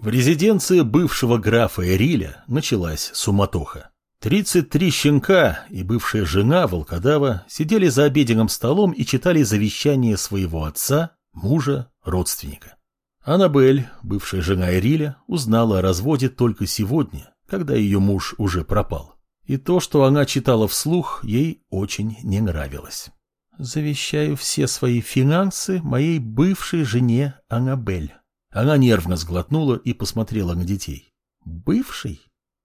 В резиденции бывшего графа Эриля началась суматоха. 33 щенка и бывшая жена волкодава сидели за обеденным столом и читали завещание своего отца, мужа, родственника. Аннабель, бывшая жена Эриля, узнала о разводе только сегодня, когда ее муж уже пропал. И то, что она читала вслух, ей очень не нравилось. «Завещаю все свои финансы моей бывшей жене Аннабель». Она нервно сглотнула и посмотрела на детей. «Бывший?»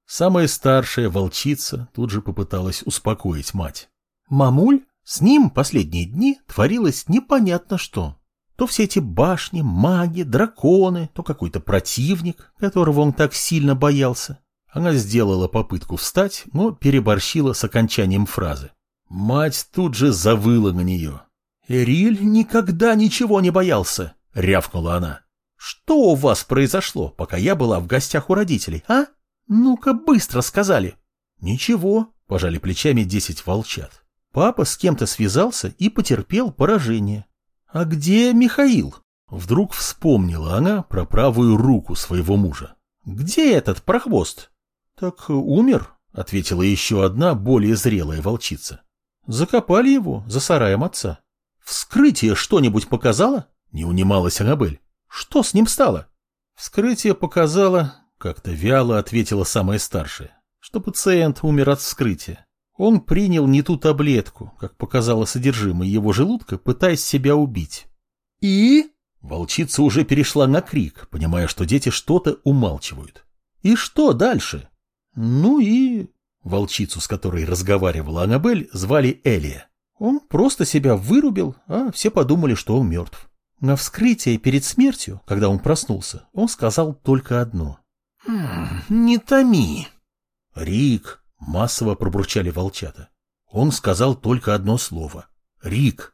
Самая старшая волчица тут же попыталась успокоить мать. «Мамуль, с ним последние дни творилось непонятно что. То все эти башни, маги, драконы, то какой-то противник, которого он так сильно боялся. Она сделала попытку встать, но переборщила с окончанием фразы. Мать тут же завыла на нее. «Эриль никогда ничего не боялся», — рявкнула она. Что у вас произошло, пока я была в гостях у родителей, а? Ну-ка быстро сказали. Ничего, пожали плечами десять волчат. Папа с кем-то связался и потерпел поражение. А где Михаил? Вдруг вспомнила она про правую руку своего мужа. Где этот прохвост? Так умер, ответила еще одна более зрелая волчица. Закопали его за сараем отца. Вскрытие что-нибудь показало? Не унималась Анабель. Что с ним стало? Вскрытие показало, как-то вяло ответила самая старшая, что пациент умер от вскрытия. Он принял не ту таблетку, как показало содержимое его желудка, пытаясь себя убить. И? Волчица уже перешла на крик, понимая, что дети что-то умалчивают. И что дальше? Ну и... Волчицу, с которой разговаривала Аннабель, звали Элия. Он просто себя вырубил, а все подумали, что он мертв. На вскрытие перед смертью, когда он проснулся, он сказал только одно. «Не томи». «Рик», — массово пробурчали волчата. Он сказал только одно слово. «Рик».